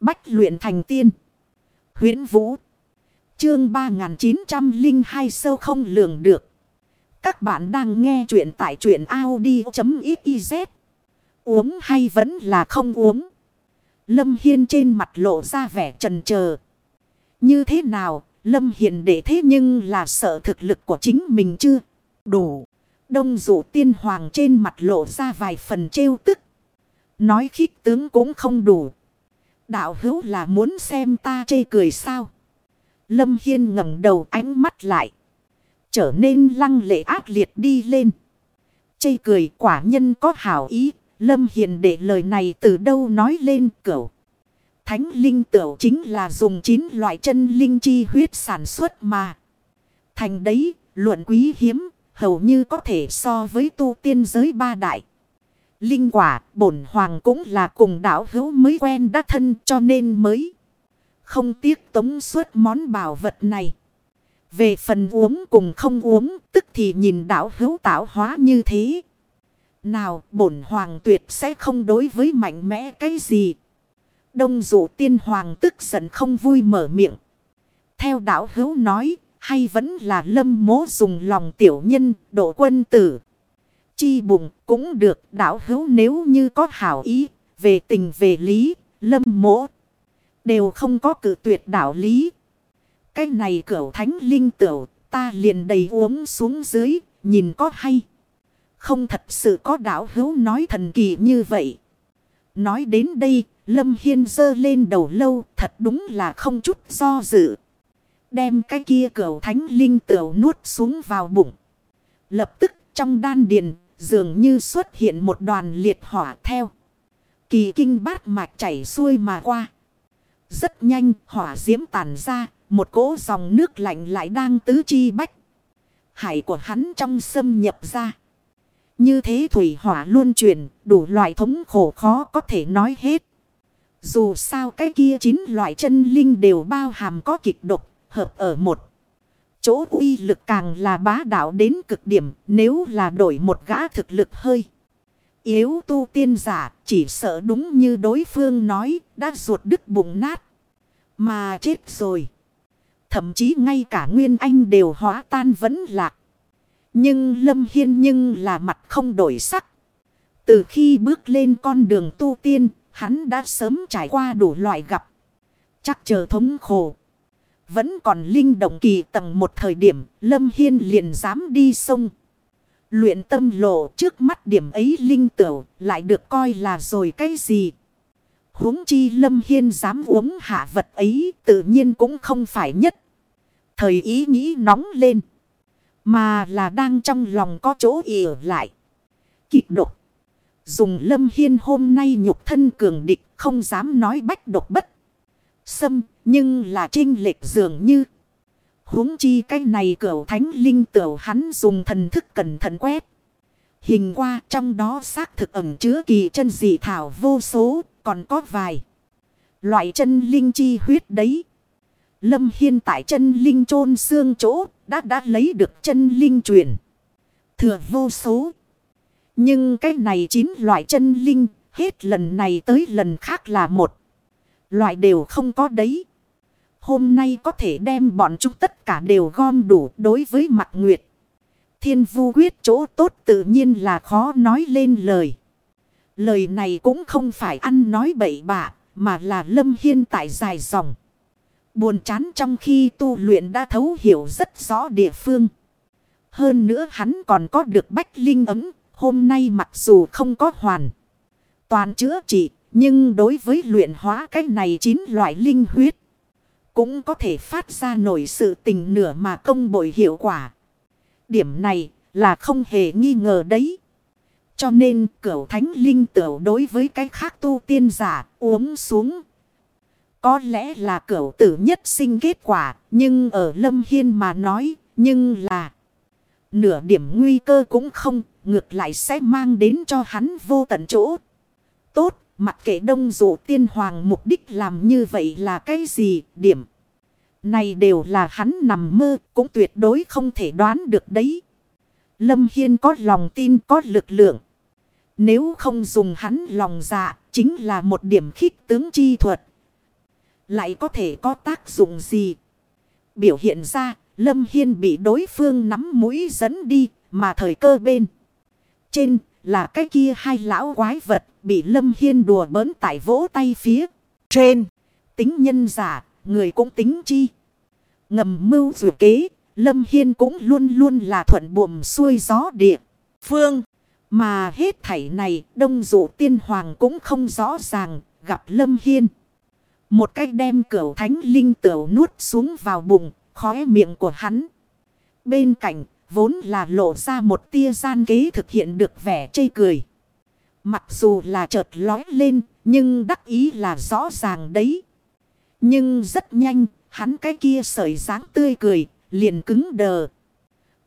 Bách luyện thành tiên. huyễn Vũ. Chương 3902 sâu không lường được. Các bạn đang nghe truyện tại truyện Audi.xyz. Uống hay vẫn là không uống. Lâm Hiên trên mặt lộ ra vẻ trần chờ Như thế nào, Lâm Hiền để thế nhưng là sợ thực lực của chính mình chưa đủ. Đông dụ tiên hoàng trên mặt lộ ra vài phần trêu tức. Nói khích tướng cũng không đủ. Đạo hữu là muốn xem ta chê cười sao. Lâm Hiên ngẩng đầu ánh mắt lại. Trở nên lăng lệ ác liệt đi lên. Chê cười quả nhân có hảo ý. Lâm Hiền để lời này từ đâu nói lên cửu. Thánh linh tửu chính là dùng 9 loại chân linh chi huyết sản xuất mà. Thành đấy, luận quý hiếm, hầu như có thể so với tu tiên giới ba đại. Linh quả, bổn hoàng cũng là cùng đảo hữu mới quen đắc thân cho nên mới không tiếc tống suốt món bảo vật này. Về phần uống cùng không uống, tức thì nhìn đảo hữu tạo hóa như thế. Nào, bổn hoàng tuyệt sẽ không đối với mạnh mẽ cái gì. Đông dụ tiên hoàng tức giận không vui mở miệng. Theo đảo hữu nói, hay vẫn là lâm mố dùng lòng tiểu nhân, độ quân tử. Chi bụng cũng được đảo hữu nếu như có hảo ý, về tình về lý, lâm mỗ. Đều không có cử tuyệt đạo lý. Cái này cửu thánh linh tiểu ta liền đầy uống xuống dưới, nhìn có hay. Không thật sự có đạo hữu nói thần kỳ như vậy. Nói đến đây, Lâm Hiên dơ lên đầu lâu, thật đúng là không chút do dự. Đem cái kia cửu thánh linh tiểu nuốt xuống vào bụng. Lập tức trong đan điền, dường như xuất hiện một đoàn liệt hỏa theo. Kỳ kinh bát mạch chảy xuôi mà qua. Rất nhanh hỏa diễm tàn ra, một cỗ dòng nước lạnh lại đang tứ chi bách. Hải của hắn trong xâm nhập ra. Như thế thủy hỏa luôn chuyển, đủ loại thống khổ khó có thể nói hết. Dù sao cái kia chín loại chân linh đều bao hàm có kịch độc, hợp ở một. Chỗ uy lực càng là bá đạo đến cực điểm nếu là đổi một gã thực lực hơi. Yếu tu tiên giả chỉ sợ đúng như đối phương nói đã ruột đứt bụng nát. Mà chết rồi. Thậm chí ngay cả Nguyên Anh đều hóa tan vẫn lạc. Nhưng Lâm Hiên nhưng là mặt không đổi sắc. Từ khi bước lên con đường tu tiên, hắn đã sớm trải qua đủ loại gặp. Chắc chờ thống khổ. Vẫn còn linh động kỳ tầng một thời điểm, Lâm Hiên liền dám đi sông. Luyện tâm lộ trước mắt điểm ấy linh tửu lại được coi là rồi cái gì. huống chi Lâm Hiên dám uống hạ vật ấy tự nhiên cũng không phải nhất. Thời ý nghĩ nóng lên. Mà là đang trong lòng có chỗ ỉa lại. Kịch độc. Dùng Lâm Hiên hôm nay nhục thân cường địch không dám nói bách độc bất. Xâm nhưng là trinh lệch dường như. huống chi cái này cửu thánh linh tiểu hắn dùng thần thức cẩn thận quét. Hình qua trong đó xác thực ẩm chứa kỳ chân dị thảo vô số, còn có vài. Loại chân linh chi huyết đấy. Lâm Hiên tại chân linh chôn xương chỗ đã đã lấy được chân linh truyền. Thừa vô số. Nhưng cái này chín loại chân linh hết lần này tới lần khác là một. Loại đều không có đấy. Hôm nay có thể đem bọn chúng tất cả đều gom đủ đối với mặt nguyệt. Thiên vu quyết chỗ tốt tự nhiên là khó nói lên lời. Lời này cũng không phải ăn nói bậy bạ, mà là lâm hiên tại dài dòng. Buồn chán trong khi tu luyện đã thấu hiểu rất rõ địa phương. Hơn nữa hắn còn có được bách linh ấm, hôm nay mặc dù không có hoàn. Toàn chữa trị, nhưng đối với luyện hóa cái này chín loại linh huyết. Cũng có thể phát ra nổi sự tình nửa mà công bội hiệu quả. Điểm này là không hề nghi ngờ đấy. Cho nên cửu thánh linh tửu đối với cái khác tu tiên giả uống xuống. Có lẽ là cửu tử nhất sinh kết quả. Nhưng ở Lâm Hiên mà nói. Nhưng là. Nửa điểm nguy cơ cũng không. Ngược lại sẽ mang đến cho hắn vô tận chỗ. Tốt. Mặc kệ đông dụ tiên hoàng mục đích làm như vậy là cái gì điểm. Này đều là hắn nằm mơ cũng tuyệt đối không thể đoán được đấy. Lâm Hiên có lòng tin có lực lượng. Nếu không dùng hắn lòng dạ chính là một điểm khích tướng chi thuật. Lại có thể có tác dụng gì? Biểu hiện ra, Lâm Hiên bị đối phương nắm mũi dẫn đi, mà thời cơ bên. Trên là cái kia hai lão quái vật bị Lâm Hiên đùa bỡn tại vỗ tay phía. Trên, tính nhân giả, người cũng tính chi. Ngầm mưu dù kế, Lâm Hiên cũng luôn luôn là thuận buồm xuôi gió địa. Phương, mà hết thảy này đông dụ tiên hoàng cũng không rõ ràng, gặp Lâm Hiên. Một cách đem cửu thánh linh tửu nuốt xuống vào bụng, khóe miệng của hắn. Bên cạnh, vốn là lộ ra một tia gian kế thực hiện được vẻ chây cười. Mặc dù là chợt lói lên, nhưng đắc ý là rõ ràng đấy. Nhưng rất nhanh, hắn cái kia sợi dáng tươi cười, liền cứng đờ.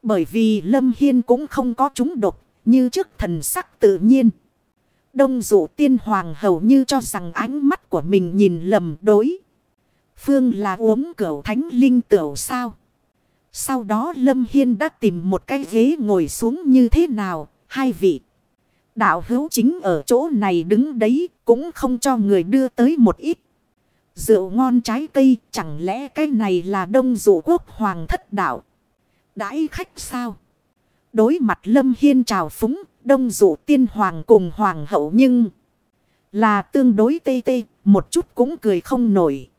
Bởi vì Lâm Hiên cũng không có chúng độc, như trước thần sắc tự nhiên. Đông dụ tiên hoàng hầu như cho rằng ánh mắt của mình nhìn lầm đối. Phương là uống cửu thánh linh tửu sao. Sau đó Lâm Hiên đã tìm một cái ghế ngồi xuống như thế nào, hai vị. Đạo hữu chính ở chỗ này đứng đấy, cũng không cho người đưa tới một ít. Rượu ngon trái cây, chẳng lẽ cái này là đông dụ quốc hoàng thất đạo. Đãi khách sao? Đối mặt Lâm Hiên trào phúng, đông dụ tiên hoàng cùng hoàng hậu nhưng... Là tương đối tê tê, một chút cũng cười không nổi.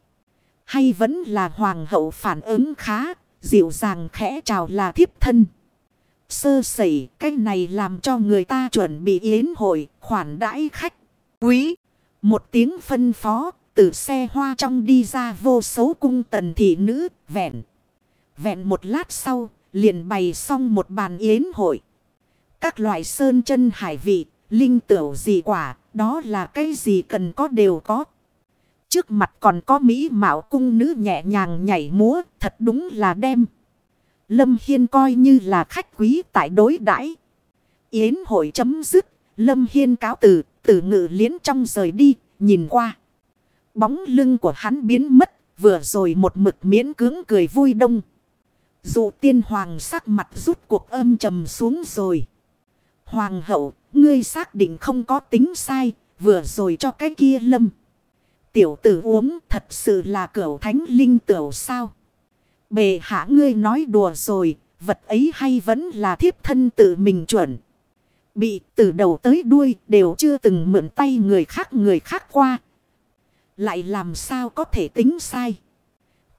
Hay vẫn là hoàng hậu phản ứng khá, dịu dàng khẽ chào là thiếp thân. Sơ sẩy, cái này làm cho người ta chuẩn bị yến hội, khoản đãi khách. Quý, một tiếng phân phó, từ xe hoa trong đi ra vô số cung tần thị nữ, vẹn. Vẹn một lát sau, liền bày xong một bàn yến hội. Các loại sơn chân hải vị, linh tửu gì quả, đó là cái gì cần có đều có. Trước mặt còn có mỹ mạo cung nữ nhẹ nhàng nhảy múa, thật đúng là đem. Lâm Hiên coi như là khách quý tại đối đãi Yến hội chấm dứt, Lâm Hiên cáo từ, từ ngự liến trong rời đi, nhìn qua. Bóng lưng của hắn biến mất, vừa rồi một mực miễn cưỡng cười vui đông. Dụ tiên hoàng sắc mặt rút cuộc âm trầm xuống rồi. Hoàng hậu, ngươi xác định không có tính sai, vừa rồi cho cái kia lâm. Tiểu tử uống thật sự là cửu thánh linh tiểu sao. Bề hạ ngươi nói đùa rồi, vật ấy hay vẫn là thiếp thân tự mình chuẩn. Bị từ đầu tới đuôi đều chưa từng mượn tay người khác người khác qua. Lại làm sao có thể tính sai.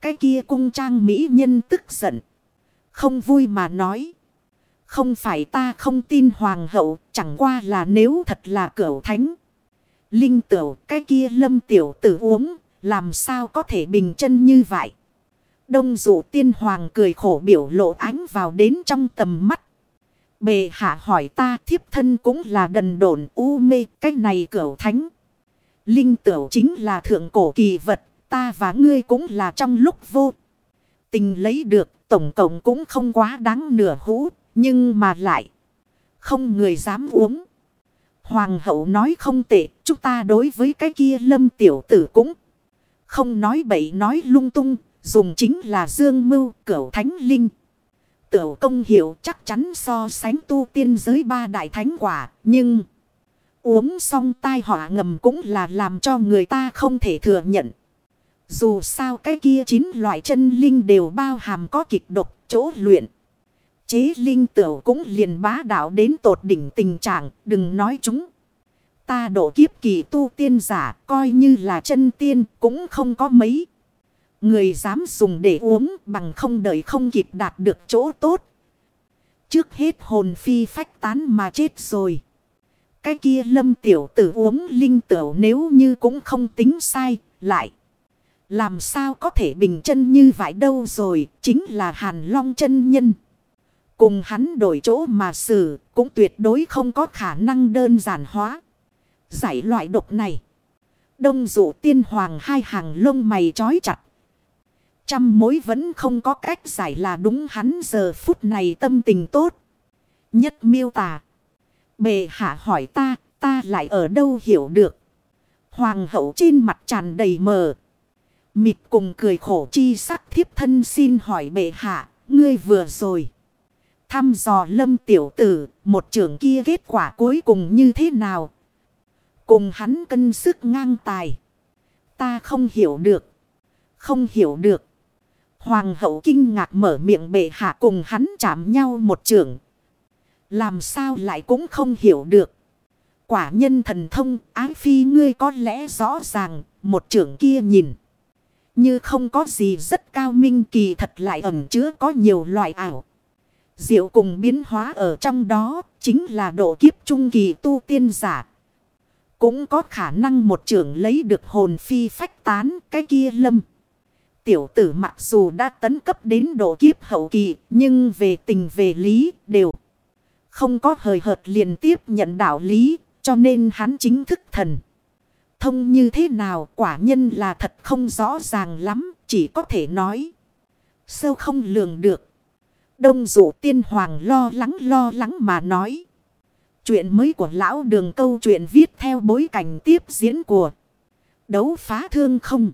Cái kia cung trang mỹ nhân tức giận. Không vui mà nói. Không phải ta không tin hoàng hậu, chẳng qua là nếu thật là cửu thánh. Linh tiểu cái kia lâm tiểu tử uống, làm sao có thể bình chân như vậy. Đông dụ tiên hoàng cười khổ biểu lộ ánh vào đến trong tầm mắt. Bề hạ hỏi ta thiếp thân cũng là đần độn u mê, cái này cửu thánh. Linh tiểu chính là thượng cổ kỳ vật, ta và ngươi cũng là trong lúc vô. Tình lấy được, tổng cộng cũng không quá đáng nửa hũ, nhưng mà lại không người dám uống. Hoàng hậu nói không tệ, chúng ta đối với cái kia lâm tiểu tử cũng không nói bậy nói lung tung, dùng chính là dương mưu cửu thánh linh. Tiểu công hiệu chắc chắn so sánh tu tiên giới ba đại thánh quả, nhưng uống xong tai họa ngầm cũng là làm cho người ta không thể thừa nhận. Dù sao cái kia chín loại chân linh đều bao hàm có kịch độc chỗ luyện. Chế linh tửu cũng liền bá đạo đến tột đỉnh tình trạng, đừng nói chúng. Ta độ kiếp kỳ tu tiên giả, coi như là chân tiên, cũng không có mấy. Người dám dùng để uống bằng không đợi không kịp đạt được chỗ tốt. Trước hết hồn phi phách tán mà chết rồi. Cái kia lâm tiểu tử uống linh tửu nếu như cũng không tính sai, lại. Làm sao có thể bình chân như vậy đâu rồi, chính là hàn long chân nhân. Cùng hắn đổi chỗ mà xử cũng tuyệt đối không có khả năng đơn giản hóa. Giải loại độc này. Đông dụ tiên hoàng hai hàng lông mày chói chặt. Trăm mối vẫn không có cách giải là đúng hắn giờ phút này tâm tình tốt. Nhất miêu tả. Bề hạ hỏi ta, ta lại ở đâu hiểu được. Hoàng hậu trên mặt tràn đầy mờ. Mịt cùng cười khổ chi sắc thiếp thân xin hỏi bệ hạ, ngươi vừa rồi. Thăm dò lâm tiểu tử, một trưởng kia kết quả cuối cùng như thế nào? Cùng hắn cân sức ngang tài. Ta không hiểu được. Không hiểu được. Hoàng hậu kinh ngạc mở miệng bệ hạ cùng hắn chạm nhau một trường. Làm sao lại cũng không hiểu được. Quả nhân thần thông ái phi ngươi có lẽ rõ ràng một trưởng kia nhìn. Như không có gì rất cao minh kỳ thật lại ẩn chứa có nhiều loại ảo. Diệu cùng biến hóa ở trong đó chính là độ kiếp trung kỳ tu tiên giả. Cũng có khả năng một trưởng lấy được hồn phi phách tán cái kia lâm. Tiểu tử mặc dù đã tấn cấp đến độ kiếp hậu kỳ, nhưng về tình về lý đều không có hời hợt liền tiếp nhận đạo lý, cho nên hắn chính thức thần. Thông như thế nào quả nhân là thật không rõ ràng lắm, chỉ có thể nói. Sâu không lường được. Đông dụ tiên hoàng lo lắng lo lắng mà nói. Chuyện mới của lão đường câu chuyện viết theo bối cảnh tiếp diễn của đấu phá thương không.